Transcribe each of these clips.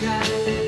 sky.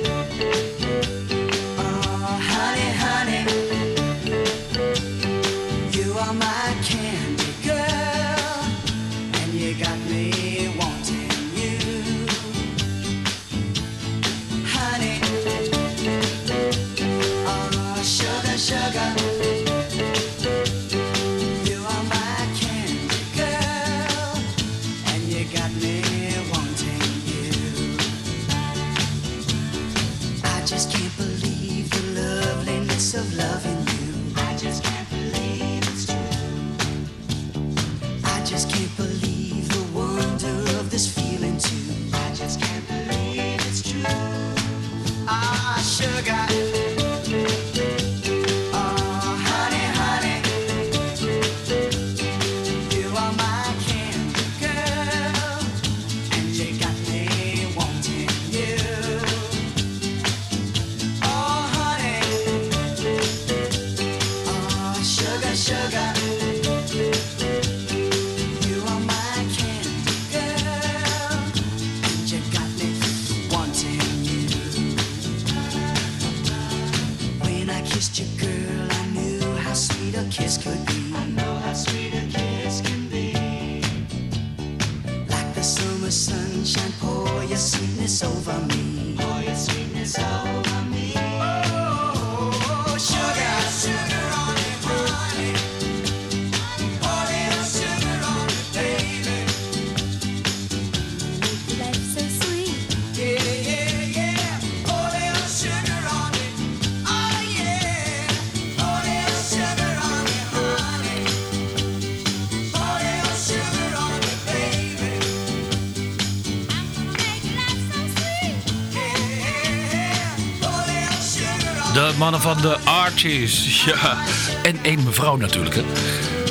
Mannen van de Archies. Ja, en één mevrouw natuurlijk, hè.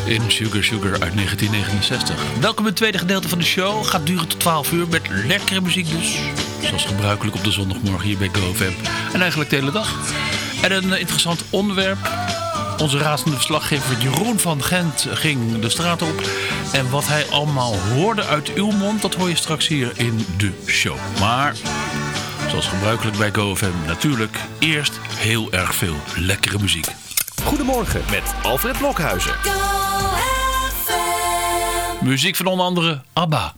In Sugar Sugar uit 1969. Welkom in het tweede gedeelte van de show. Gaat duren tot 12 uur met lekkere muziek dus. Zoals gebruikelijk op de zondagmorgen hier bij GoFam. En eigenlijk de hele dag. En een interessant onderwerp. Onze razende verslaggever Jeroen van Gent ging de straat op. En wat hij allemaal hoorde uit uw mond, dat hoor je straks hier in de show. Maar Zoals gebruikelijk bij GoFM natuurlijk eerst heel erg veel lekkere muziek. Goedemorgen met Alfred Blokhuizen. Muziek van onder andere ABBA.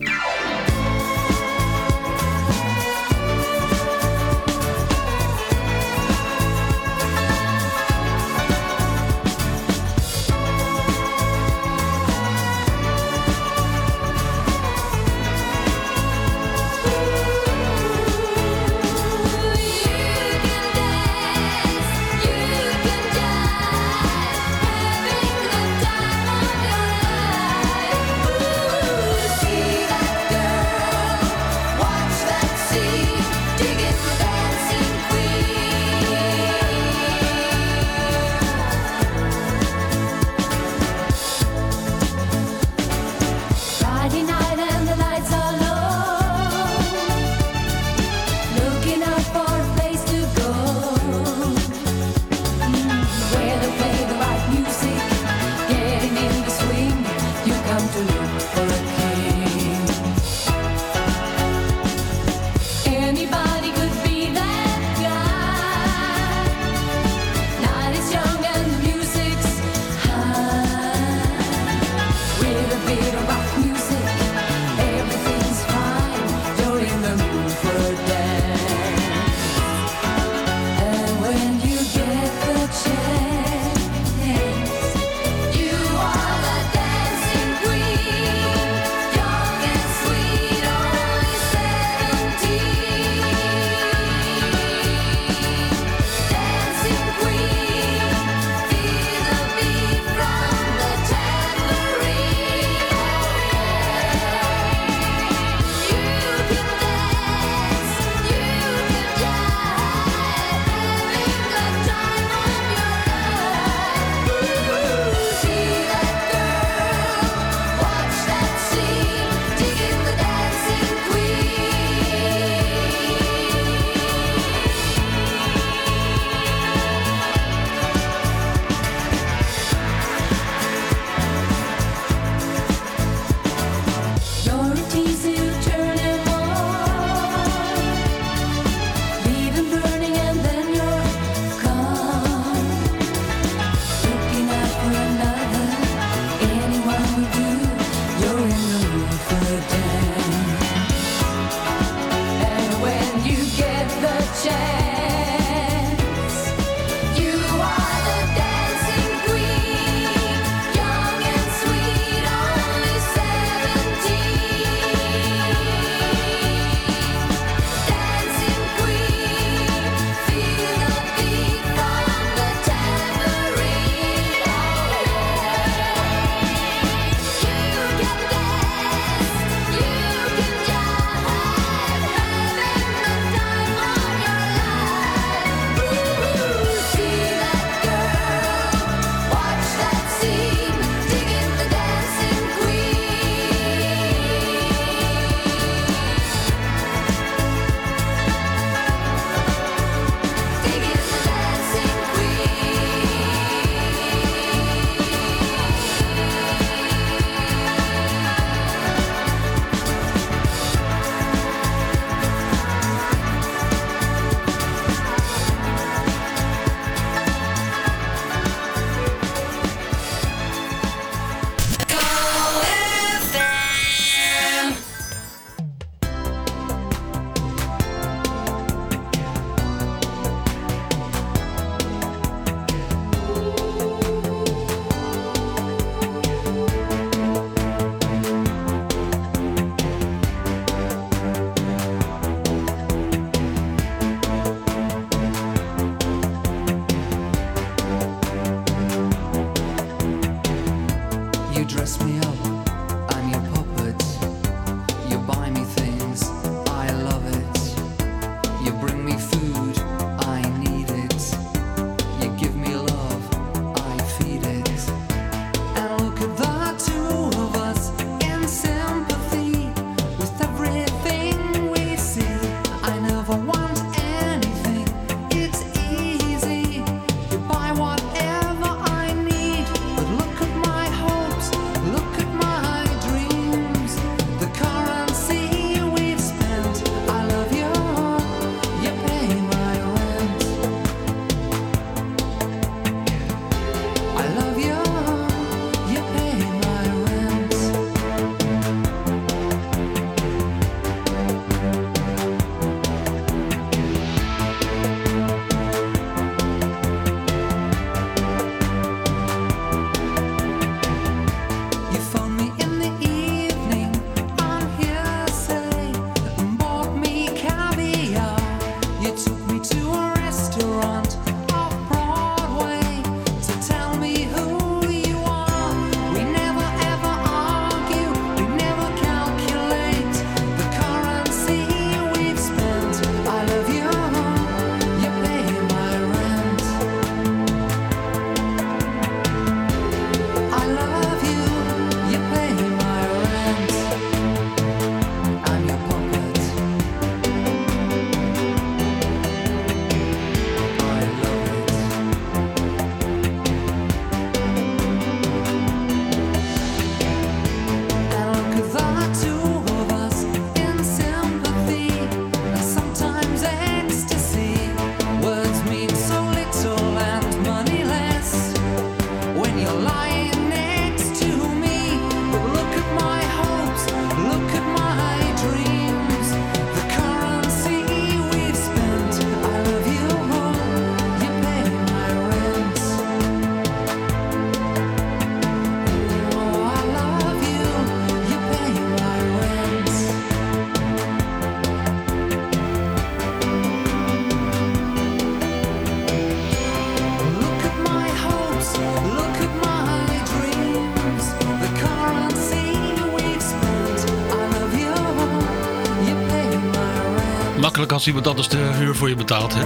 Als iemand anders de huur voor je betaalt. Hè?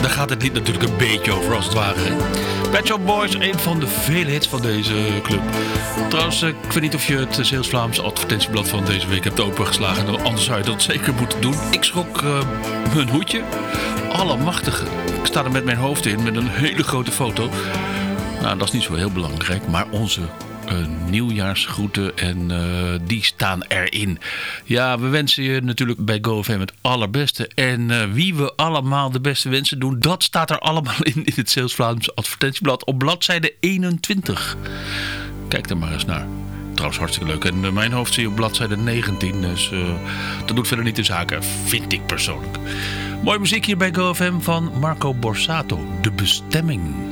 Daar gaat het lied natuurlijk een beetje over als het ware. Hè? Pet Shop Boys, een van de vele hits van deze club. Trouwens, eh, ik weet niet of je het Zeeuws Vlaams advertentieblad van deze week hebt opengeslagen. Anders zou je dat zeker moeten doen. Ik schrok uh, mijn hoedje. Allemachtige. Ik sta er met mijn hoofd in met een hele grote foto. Nou, dat is niet zo heel belangrijk. Maar onze nieuwjaarsgroeten en uh, die staan erin. Ja, we wensen je natuurlijk bij GoFM het allerbeste. En uh, wie we allemaal de beste wensen doen, dat staat er allemaal in, in het Sales Vlaams advertentieblad op bladzijde 21. Kijk er maar eens naar. Trouwens hartstikke leuk. En mijn hoofd zie je op bladzijde 19. Dus dat doet verder niet de zaken, vind ik persoonlijk. Mooi muziek hier bij GoFM van Marco Borsato. De bestemming.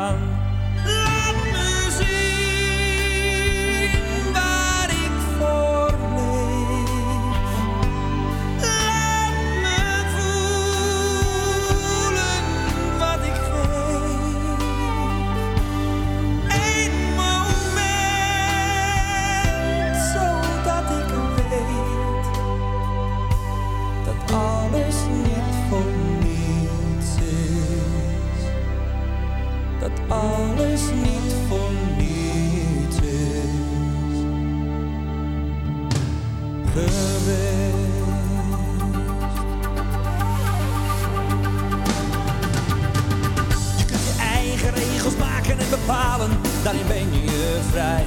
daarin ben je vrij.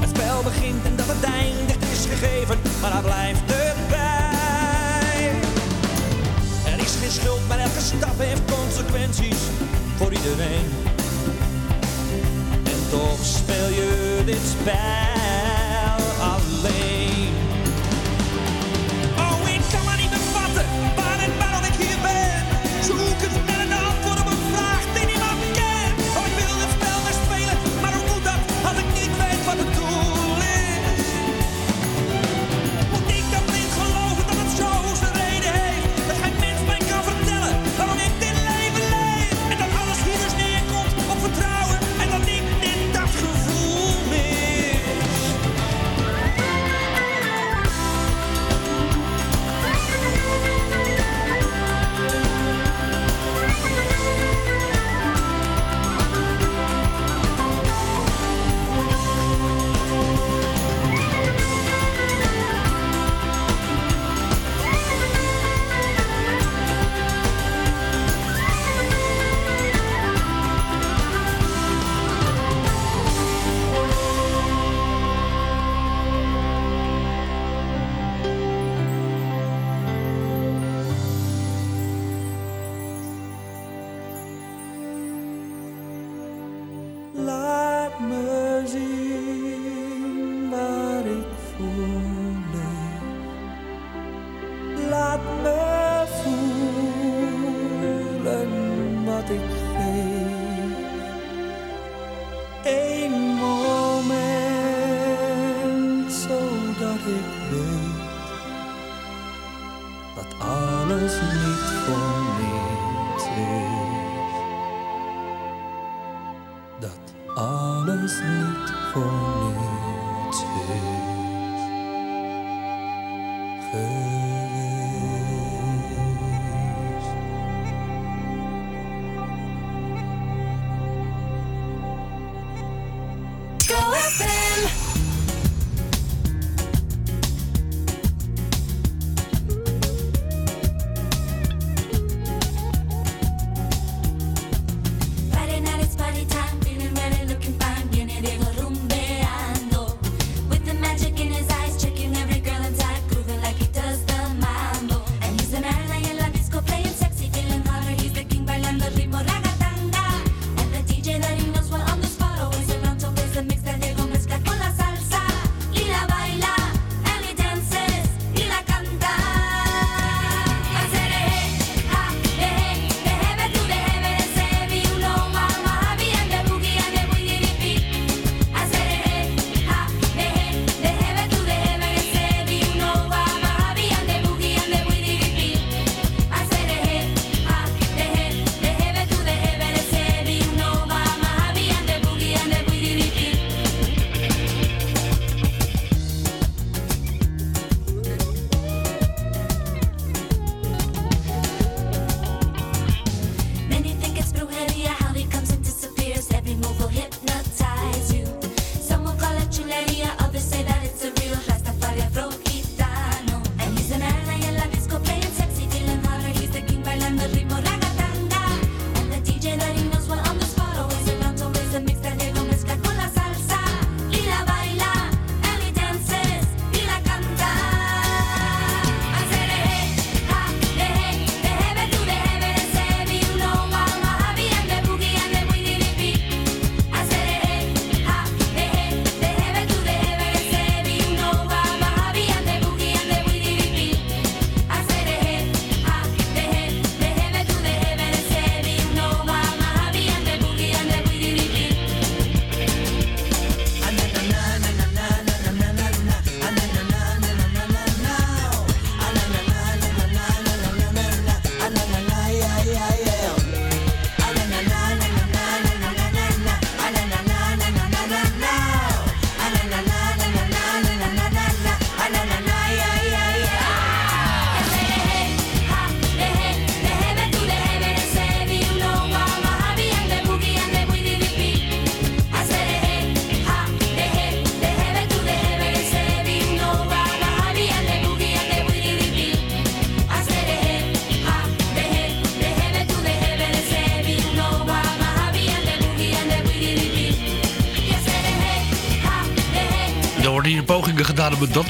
Het spel begint en dat het eindigt is gegeven, maar daar blijft het bij. Er is geen schuld, maar elke stap heeft consequenties voor iedereen. En toch speel je dit spel alleen.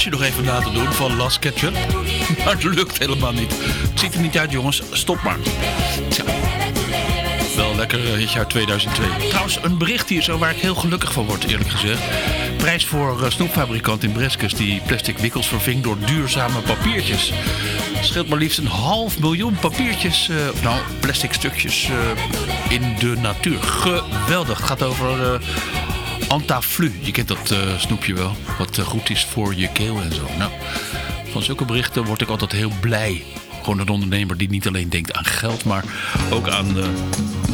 Je nog even laten doen van Last Ketchup. Maar het lukt helemaal niet. Het ziet er niet uit, jongens. Stop maar. Wel lekker eh, het jaar 2002. Trouwens, een bericht hier zo waar ik heel gelukkig van word, eerlijk gezegd. Prijs voor eh, snoepfabrikant in Breskes die plastic wikkels verving door duurzame papiertjes. Scheelt maar liefst een half miljoen papiertjes, eh, nou, plastic stukjes in de natuur. Geweldig. Het gaat over... Antaflu, je kent dat eh, snoepje wel, wat eh, goed is voor je keel en zo. Nou, van zulke berichten word ik altijd heel blij. Gewoon een ondernemer die niet alleen denkt aan geld, maar ook aan eh,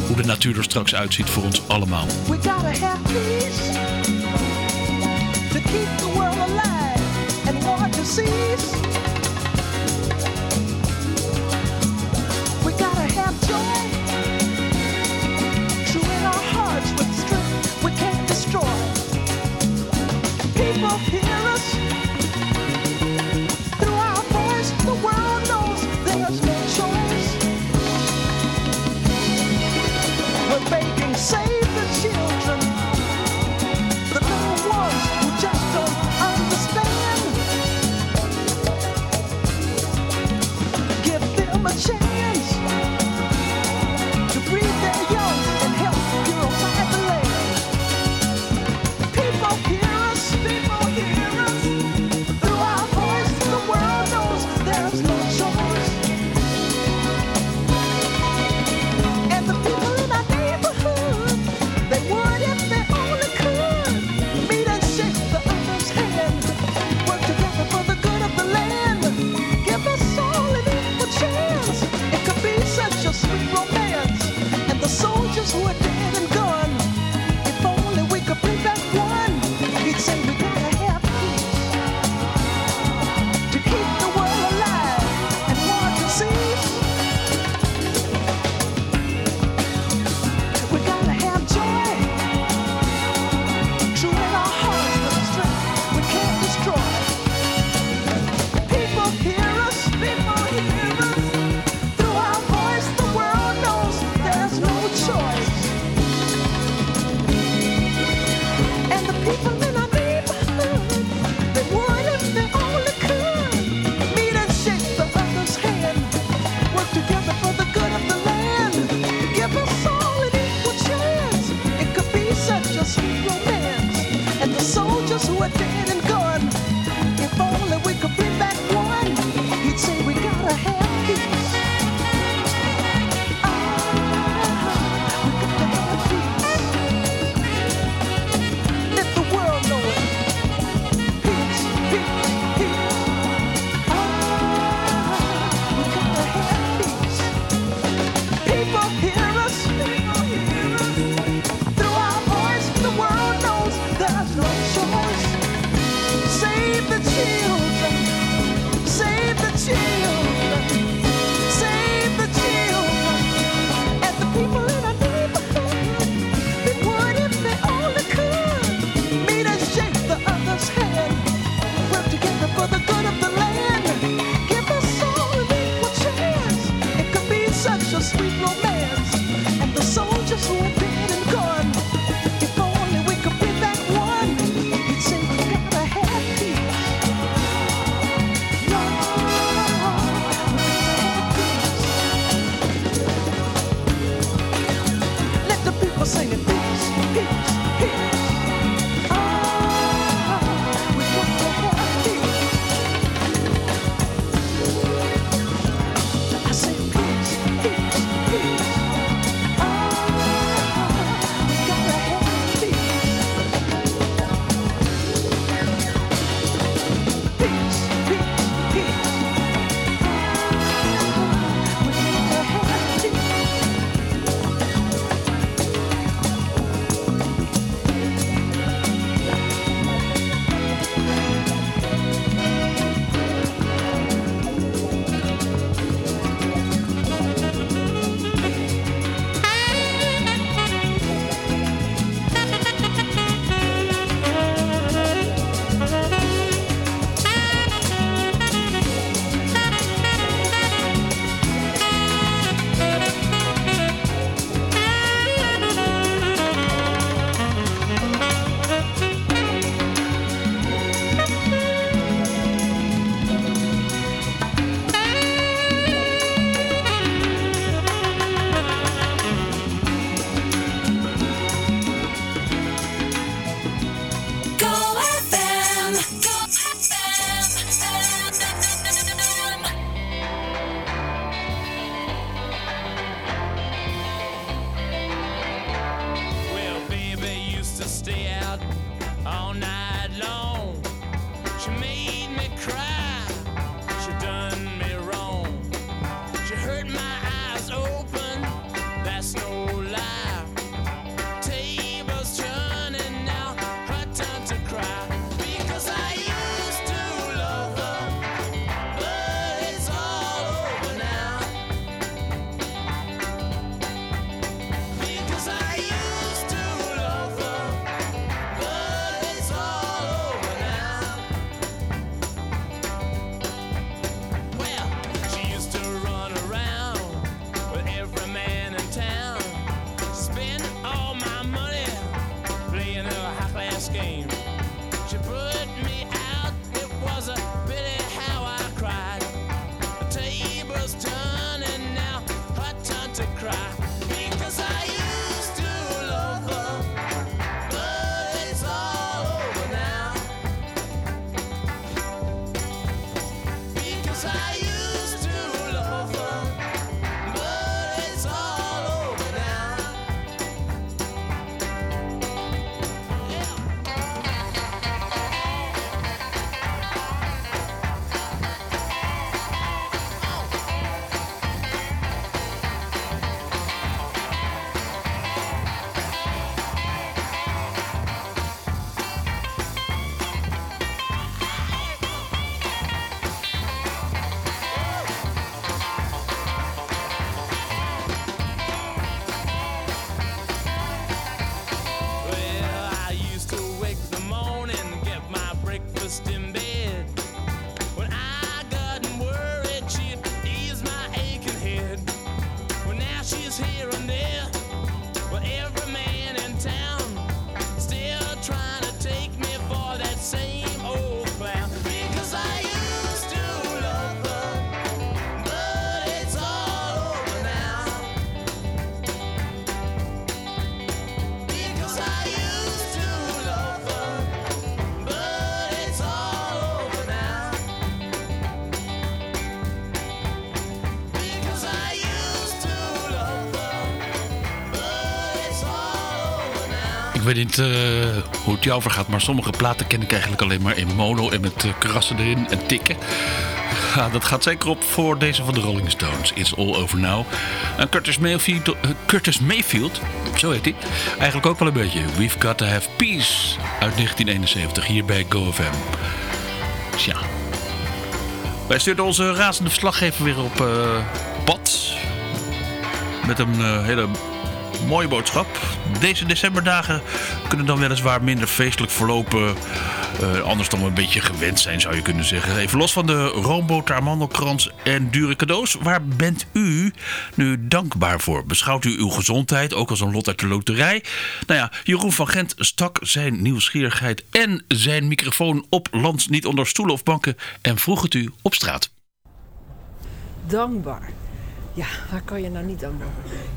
hoe de natuur er straks uitziet voor ons allemaal. We gotta have peace to keep the world alive and to cease. We gotta have joy. your. Weet niet eh, hoe het jou vergaat, maar sommige platen ken ik eigenlijk alleen maar in mono en met eh, krassen erin en tikken. Ja, dat gaat zeker op voor deze van de Rolling Stones. It's All Over Now. En Curtis Mayfield, eh, Curtis Mayfield, zo heet hij, eigenlijk ook wel een beetje. We've Got To Have Peace uit 1971 hier bij GoFM. Tja. Wij stuurden onze razende verslaggever weer op pad. Met een hele mooie boodschap. Deze decemberdagen kunnen dan weliswaar minder feestelijk verlopen. eh, anders dan een beetje gewend zijn, zou je kunnen zeggen. Even los van de roomboter, amandelkrans en dure cadeaus. Waar bent u nu dankbaar voor? Beschouwt u uw gezondheid ook als een lot uit de loterij? Nou ja, Jeroen van Gent stak zijn nieuwsgierigheid en zijn microfoon op land niet onder stoelen of banken en vroeg het u op straat. Dankbaar. Ja, waar kan je nou niet dankbaar?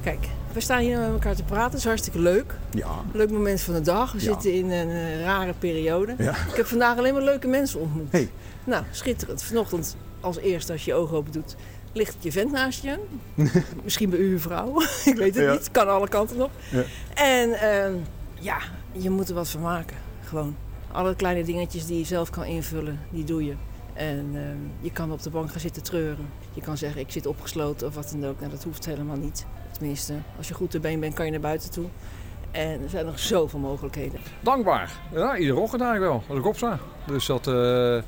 Kijk, we staan hier met elkaar te praten. Dat is hartstikke leuk. Ja. Leuk moment van de dag. We Ja. zitten in een eh, rare periode. Ja. Ik heb vandaag alleen maar leuke mensen ontmoet. Hey. Nou, schitterend. Vanochtend, als eerste als je je ogen open doet, ligt je vent naast je. Misschien bij u een vrouw. Ik weet het Ja. niet. Kan alle kanten nog. Ja. En ehm, ja, je moet er wat van maken. Gewoon. Alle kleine dingetjes die je zelf kan invullen, die doe je. En ehm, je kan op de bank gaan zitten treuren. Je kan zeggen, ik zit opgesloten of wat dan ook. Nou, dat hoeft helemaal niet. Tenminste, als je goed te been bent, kan je naar buiten toe. En er zijn nog zoveel mogelijkheden. Dankbaar. Ja, iedere ochtend eigenlijk wel, als ik opsta. Dus dat, eh,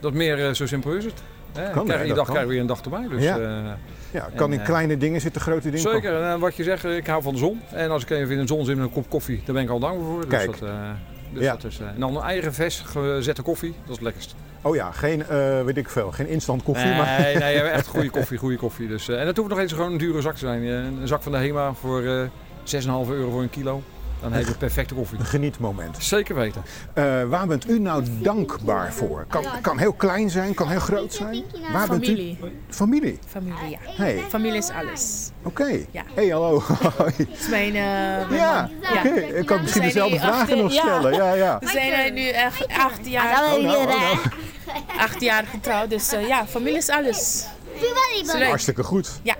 dat meer eh, zo simpel is het. Hè, Kan, iedere dag kan. krijg je weer een dag erbij. Dus, Ja. eh, Ja, kan En, in kleine dingen zitten grote dingen. zeker. En wat je zegt, ik hou van de zon. En als ik even in de zon zit met een kop koffie, daar ben ik al dankbaar voor. Dus Kijk. Dat, eh, dus Ja. dat is, en dan een eigen vers gezette koffie, dat is het lekkerst. Oh ja, geen, eh, weet ik veel, geen instant koffie, nee, maar nee, hebben echt goede koffie, goede koffie. Dus, eh, en dat hoeft nog eens gewoon een dure zak te zijn. Eh, Een zak van de HEMA voor eh 6,5 euro voor een kilo. Dan heb je perfecte koffie. een genietmoment. Zeker weten. Eh, waar bent u nou dankbaar voor? Kan, kan heel klein zijn, kan heel groot zijn. Waar Familie. bent u? Familie. Familie, ja. Hey, Familie is alles. oké. Ja. Hey, hallo. Het is mijn, eh, mijn ja, oké. Ik kan misschien We dezelfde vragen nog stellen. Ja, ja. We zijn nu echt acht jaar, Oh, nou, oh, nou. acht jaar getrouwd. Dus eh, ja, familie is alles. Is leuk. Hartstikke goed. Ja.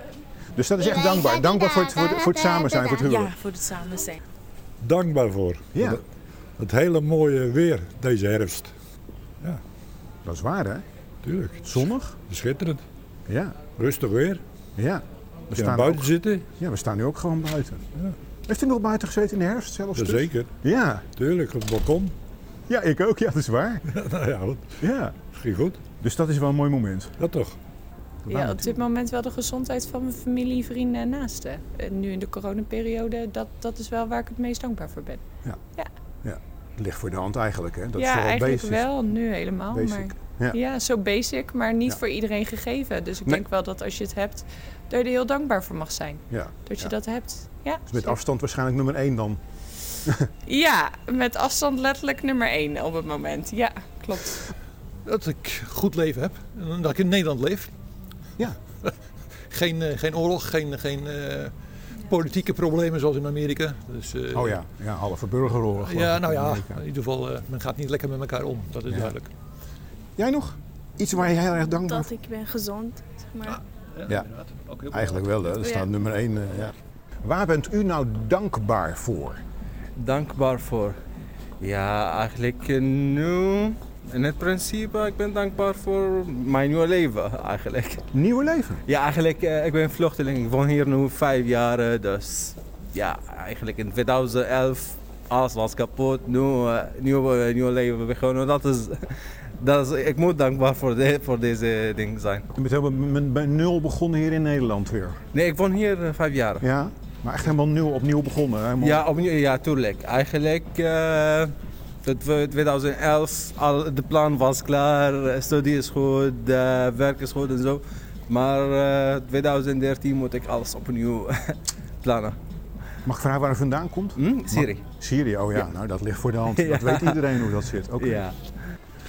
Dus dat is echt dankbaar. Dankbaar voor het, voor, het- voor het samen zijn, voor het huwelijk. Ja, voor het samen zijn. Dankbaar voor. Ja. Het hele mooie weer deze herfst. Ja, Dat is waar, hè? tuurlijk. Zonnig? Schitterend. Ja. Rustig weer. Ja. We kan buiten ook, zitten. ja, we staan nu ook gewoon buiten. Ja. Heeft u nog buiten gezeten in de herfst zelfs? dus? Jazeker. Ja. Tuurlijk, op het balkon. ja, ik ook. Ja, dat is waar. nou ja, dat Ja. ging goed. Dus dat is wel een mooi moment. Ja, toch. Ja, op dit moment wel de gezondheid van mijn familie, vrienden en naasten. En nu in de coronaperiode, dat, dat is wel waar ik het meest dankbaar voor ben. Het ligt voor de hand eigenlijk, hè? Dat is ja, vooral eigenlijk basic. wel, nu helemaal. Basic. Maar, Ja. ja. zo basic, maar niet Ja. voor iedereen gegeven. Dus ik Nee. denk wel dat als je het hebt, dat je er heel dankbaar voor mag zijn. Ja. Dat je Ja. dat hebt. Ja, Dus met afstand waarschijnlijk nummer één dan. ja, met afstand letterlijk nummer één op het moment. Ja, klopt. Dat ik goed leven heb. En dat ik in Nederland leef. Ja. geen, eh, geen oorlog, geen, geen eh, politieke problemen zoals in Amerika. Dus, eh, Oh ja, ja halve burgeroorlog. Ja, nou ja, in ieder geval, eh, men gaat niet lekker met elkaar om. Dat is Ja. duidelijk. Jij nog? Iets waar je heel erg dankbaar Dat ik ben gezond, zeg maar. Ja, eigenlijk wel. Hè. Dat Ja. staat nummer één. eh, ja. Waar bent u nou dankbaar voor? dankbaar voor? Ja, eigenlijk nu, in het principe, ik ben dankbaar voor mijn nieuwe leven eigenlijk. Nieuwe leven? Ja, eigenlijk, eh, ik ben vluchteling. Ik woon hier nu vijf jaar, eh, dus ja, eigenlijk in 2011, alles was kapot. Nu, eh, nieuw, eh, nieuw leven begonnen. Dat is, dat is, ik moet dankbaar voor, de, voor deze ding zijn. U bent helemaal bij nul begonnen hier in Nederland weer. Nee, ik woon hier vijf jaar. Ja, maar echt helemaal nul, opnieuw begonnen. Helemaal... Ja, opnieuw, ja, tuurlijk. Eigenlijk, tot we- 2011, al, de plan was klaar, eh, studie is goed, eh, werk is goed en zo. Maar eh 2013 moet ik alles opnieuw plannen. Mag ik vragen waar u vandaan komt? Hm? Syrië. Syrië, oh ja, Ja. nou dat ligt voor de hand. Ja. Dat weet iedereen hoe dat zit. Oké. Ja.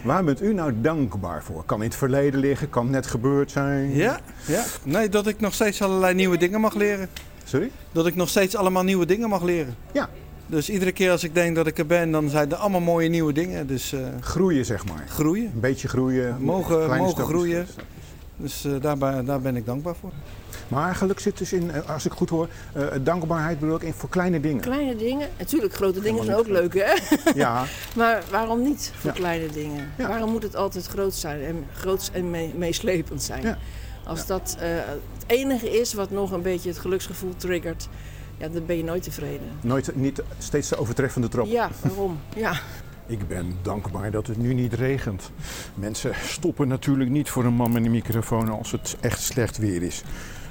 Waar bent u nou dankbaar voor? Kan in het verleden liggen, kan net gebeurd zijn. Ja, ja. Nee, dat ik nog steeds allerlei nieuwe dingen mag leren. Sorry? Dat ik nog steeds allemaal nieuwe dingen mag leren. Ja. Dus iedere keer als ik denk dat ik er ben, dan zijn er allemaal mooie nieuwe dingen. Dus eh, Groeien, zeg maar. groeien. Een beetje groeien. Mogen, mogen stapjes. groeien. Dus eh, daar, ben- daar ben ik dankbaar voor. Maar geluk zit dus in, eh, als ik goed hoor, eh, dankbaarheid bedoel ik in voor kleine dingen. Kleine dingen. Natuurlijk, grote dingen zijn ook leuk, hè? Ja, Maar waarom niet voor Ja. kleine dingen? Ja. Waarom moet het altijd groot zijn en groots en mee- meeslepend zijn? Ja. Als dat eh, het enige is wat nog een beetje het geluksgevoel triggert, ja, dan ben je nooit tevreden. nooit, niet steeds de overtreffende trap. Ja, waarom? Ja. Ik ben dankbaar dat het nu niet regent. Mensen stoppen natuurlijk niet voor een man met een microfoon als het echt slecht weer is.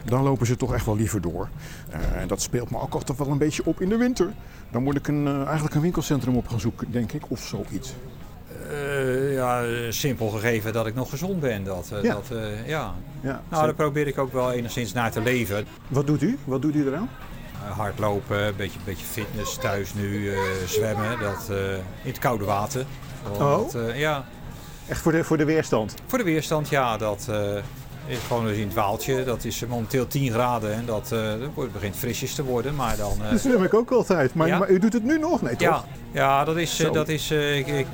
Dan lopen ze toch echt wel liever door. Eh, En dat speelt me ook altijd wel een beetje op in de winter. Dan moet ik een, eh, eigenlijk een winkelcentrum op gaan zoeken, denk ik, of zoiets. Eh, ja, simpel gegeven dat ik nog gezond ben. Dat, eh, Ja. dat, eh, ja. Ja, Nou, daar probeer ik ook wel enigszins naar te leven. Wat doet u? Wat doet u eraan? Eh, hardlopen, een beetje, beetje fitness thuis nu, eh, zwemmen, dat, eh, in het koude water. Oh? ja. Echt voor de, voor de weerstand? Voor de weerstand, ja, dat is gewoon eens in het waaltje. Dat is momenteel 10 graden en dat, begint frisjes te worden. Maar dan, Dat zwem ik ook altijd. Maar, Ja. maar u doet het nu nog? Nee, toch? Ja, ja dat is, Zo. dat is ik, ik,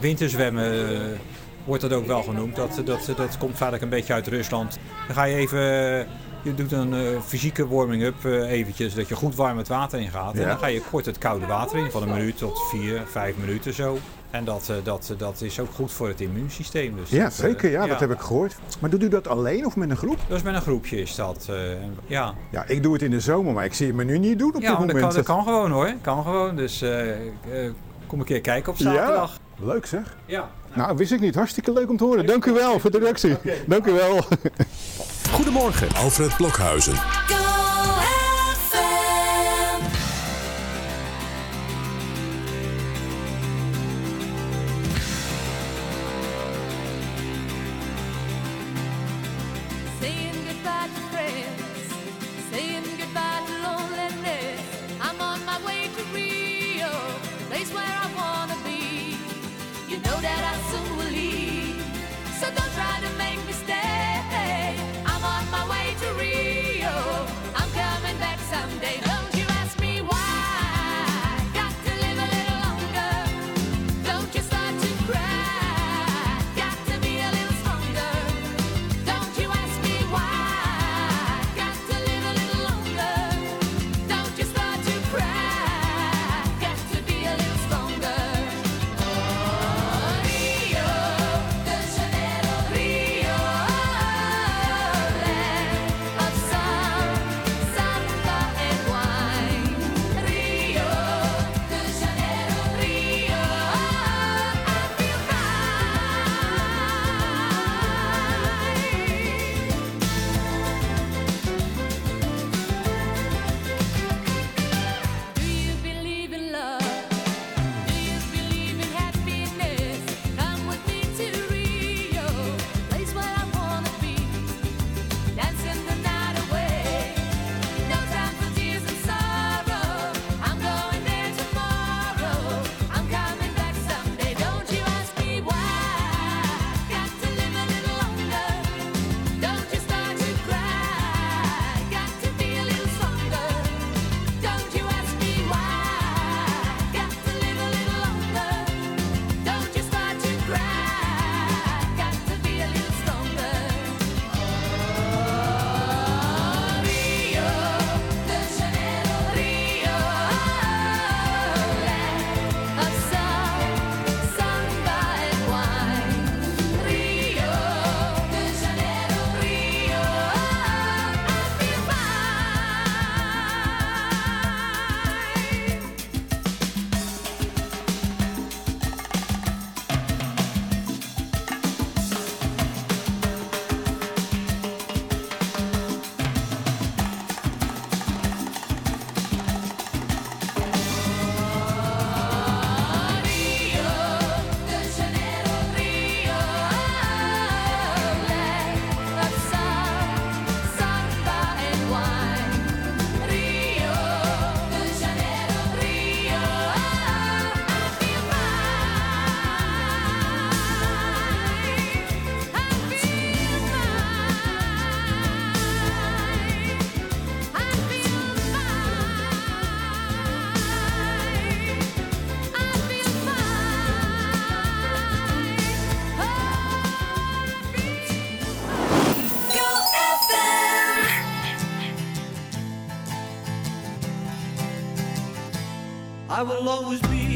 winterzwemmen wordt dat ook wel genoemd. Dat, dat, dat komt vaak een beetje uit Rusland. Dan ga je even, je doet een eh, fysieke warming-up eh, eventjes, dat je goed warm het water ingaat. Ja. En dan ga je kort het koude water in, van een minuut tot vier, vijf minuten zo. En dat, eh, dat, dat is ook goed voor het immuunsysteem. Dus Ja, dat, zeker. Ja, dat heb ik gehoord. Maar doet u dat alleen of met een groep? Dat is met een groepje is dat. ja. Ja, ik doe het in de zomer, maar ik zie het me nu niet doen op Ja, dit moment. kan, dat kan gewoon hoor. Kan gewoon. Dus kom een keer kijken op zaterdag. Ja, leuk zeg. Ja. Nou, wist ik niet. Hartstikke leuk om te horen. Dank u wel voor de reactie. Dank u wel. Goedemorgen, Alfred Blokhuizen. I will always be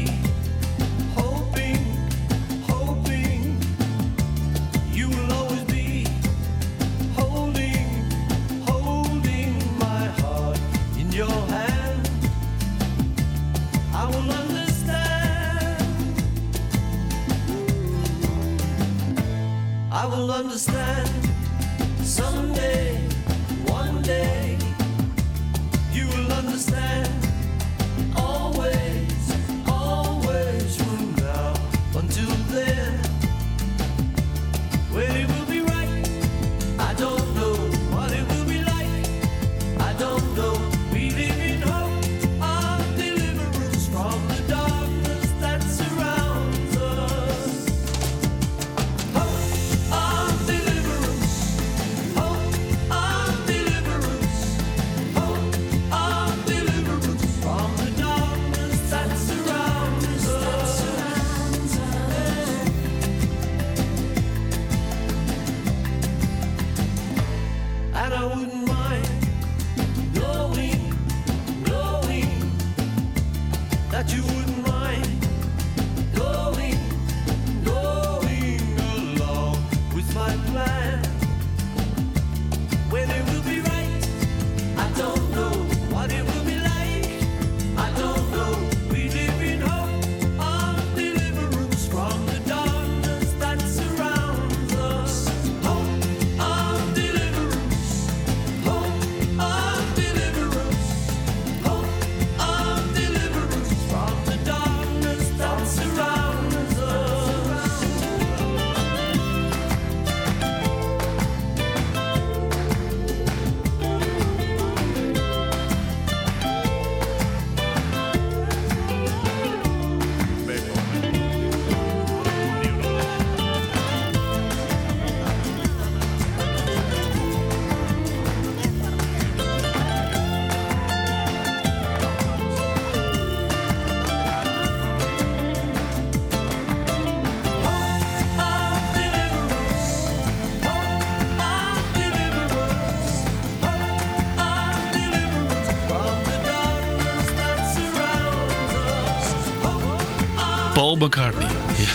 McCartney.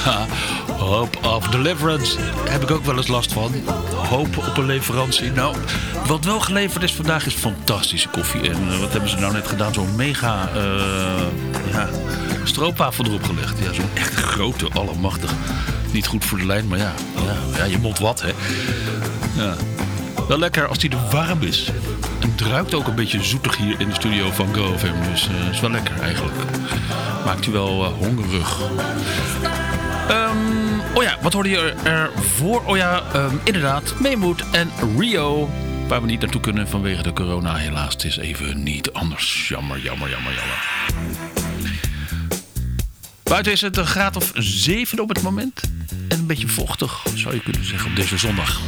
Ja, Hope of Deliverance. Heb ik ook wel eens last van. Hoop op een leverantie. Nou, wat wel geleverd is vandaag is fantastische koffie. En eh, wat hebben ze nou net gedaan? Zo'n mega eh, ja, stroopwafel erop gelegd. Ja, zo'n echt grote, allemachtig. Niet goed voor de lijn, maar ja, ja, ja je mond wat, hè. Ja. Wel lekker als die er warm is. En het ruikt ook een beetje zoetig hier in de studio van GoFM. Dus eh is wel lekker eigenlijk. Maakt u wel hongerig. Ehm, oh ja, wat hoorde je ervoor? Oh ja, ehm, inderdaad, Meemoed en Rio. Waar we niet naartoe kunnen vanwege de corona. Helaas, het is even niet anders. Jammer, jammer, jammer, jammer. Buiten is het een graad of 7 op het moment. En een beetje vochtig, zou je kunnen zeggen, op deze zondag.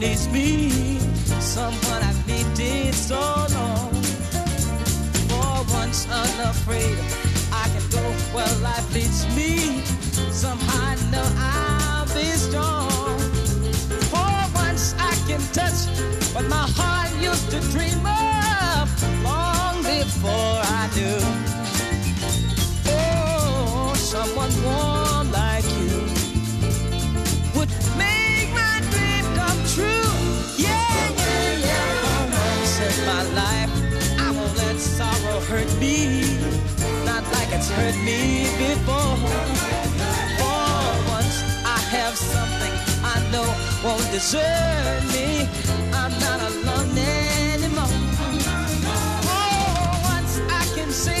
Needs me, someone I've needed so long. For once unafraid, I can go where life leads me. Somehow I know I'll be strong. For once I can touch what my heart used to dream of long before I knew. Oh, someone hurt me before. For once, I have something I know won't desert me. I'm not alone anymore. For once, I can say,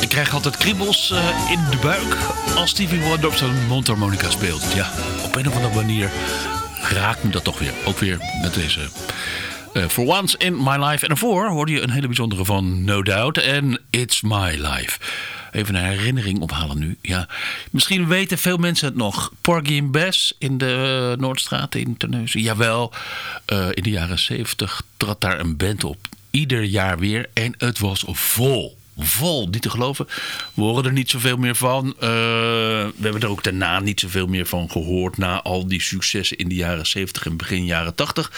Ik krijg altijd kriebels eh, in de buik als Stevie Wonder op zijn mondharmonica speelt. Ja, op een of andere manier raakt me dat toch weer. Ook weer met deze eh, For Once in My Life. En daarvoor hoorde je een hele bijzondere van No Doubt en It's My Life. Even een herinnering ophalen nu. Ja, misschien weten veel mensen het nog. Porgy and Bess in de eh, Noordstraat in Terneuzen. Jawel, eh, in de jaren 70 trad daar een band op. Ieder jaar weer. En het was vol. Vol, niet te geloven. We horen er niet zoveel meer van. Eh, we hebben er ook daarna niet zoveel meer van gehoord. Na al die successen in de jaren 70 en begin jaren 80.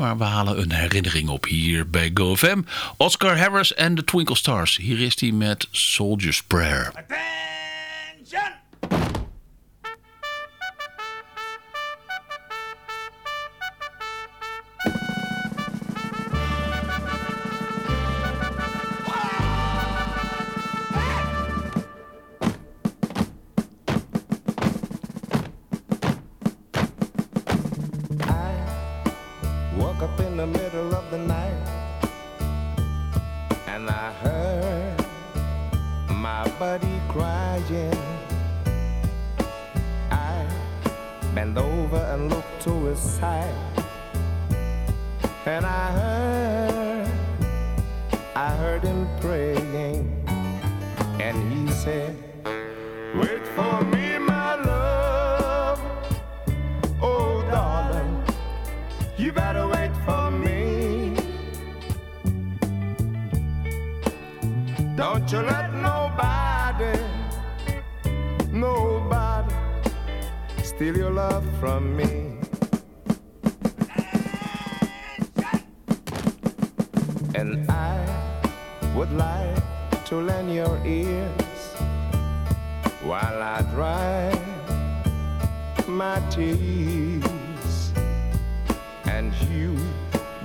Maar we halen een herinnering op hier bij GoFM. Oscar Harris en de Twinkle Stars. Hier is hij met Soldier's Prayer. Woke over and looked to his side and I heard, I heard him praying and he said, Wait for me, my love. Oh, darling. You better wait for me. Don't you let steal your love from me. And I would like to lend your ears while I dry my tears and you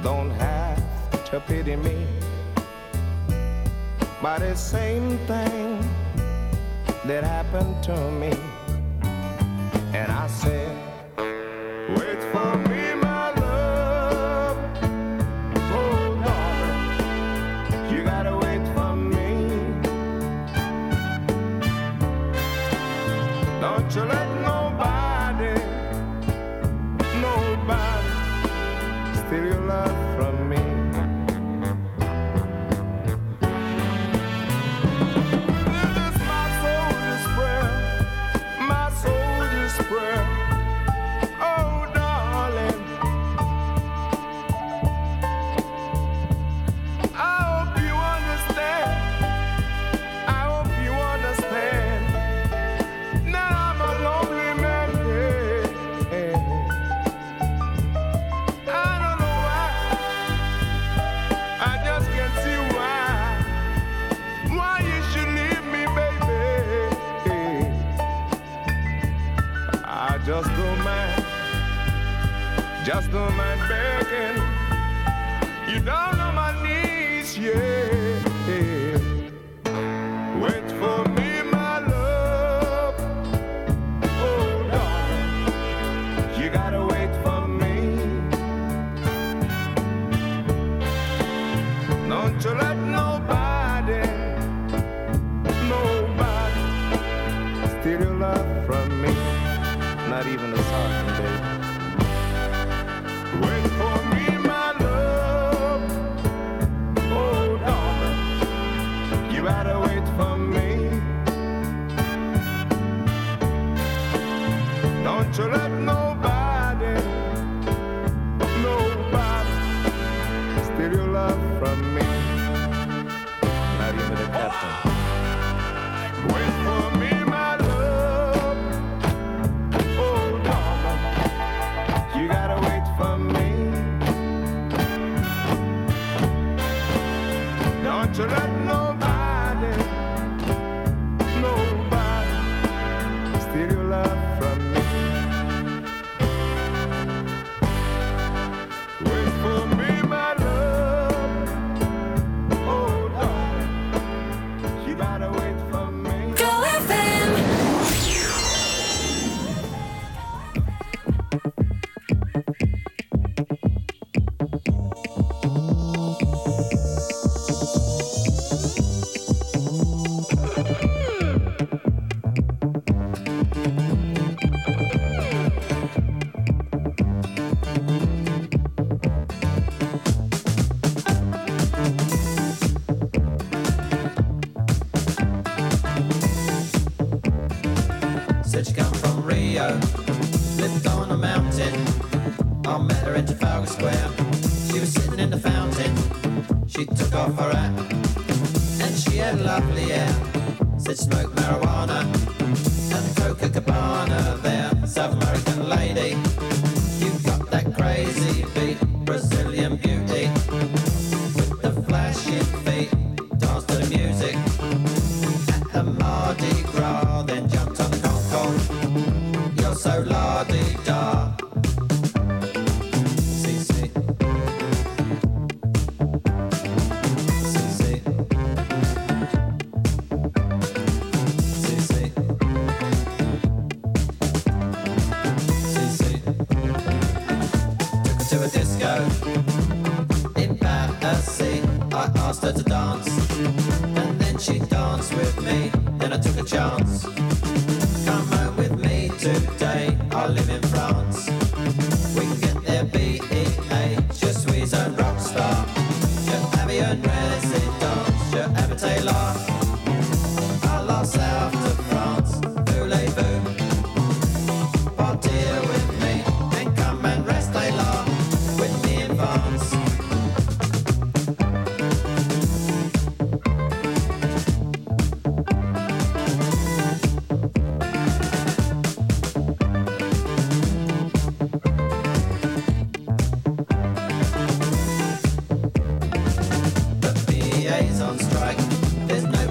don't have to pity me. But the same thing that happened to me, and just know my begging. You're down on my knees, yeah. Wait for me, my love. Oh, no. You gotta wait for me. Don't you let nobody, nobody steal your love from me. Not even a sergeant, baby.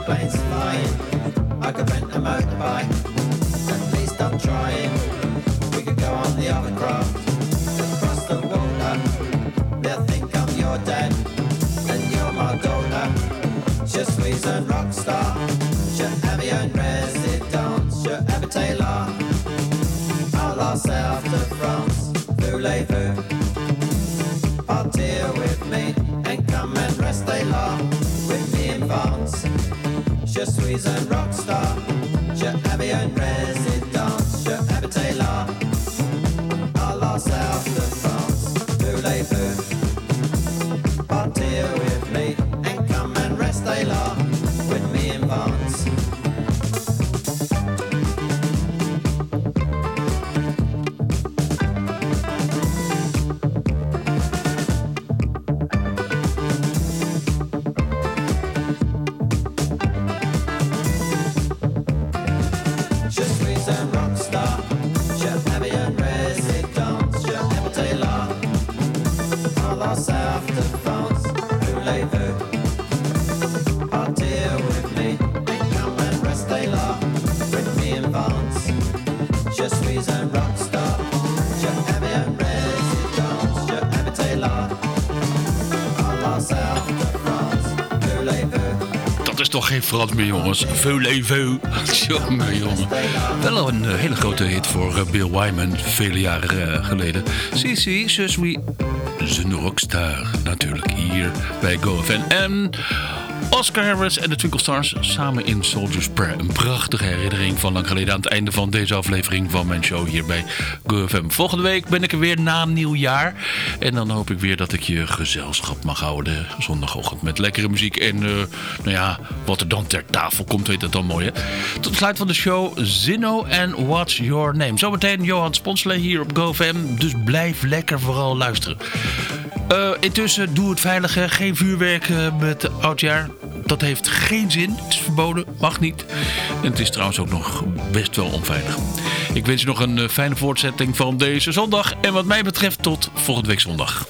but it's fire. She's a rock star. She'll have her own. Geen Frans meer, jongens. Voulez-vous. Jongen, jongen. Wel een eh, hele grote hit voor eh, Bill Wyman, vele jaren eh, geleden. Si, si, je suis een rockstar. Natuurlijk, hier bij GoFN. En Oscar Harris en de Twinkle Stars samen in Soldier's Prayer. Een prachtige herinnering van lang geleden aan het einde van deze aflevering van mijn show hier bij GoFM. Volgende week ben ik er weer na nieuwjaar. En dan hoop ik weer dat ik je gezelschap mag houden de zondagochtend met lekkere muziek. En eh, nou ja, wat er dan ter tafel komt, weet dat dan mooi hè. Tot het sluit van de show Zinno en What's Your Name. Zometeen Johan Sponsle hier op GoFM. Dus blijf lekker vooral luisteren. Eh, intussen, doe het veilig. hè. Geen vuurwerk eh, met oudjaar. Dat heeft geen zin. Het is verboden. Mag niet. En het is trouwens ook nog best wel onveilig. Ik wens je nog een eh, fijne voortzetting van deze zondag. En wat mij betreft tot volgende week zondag.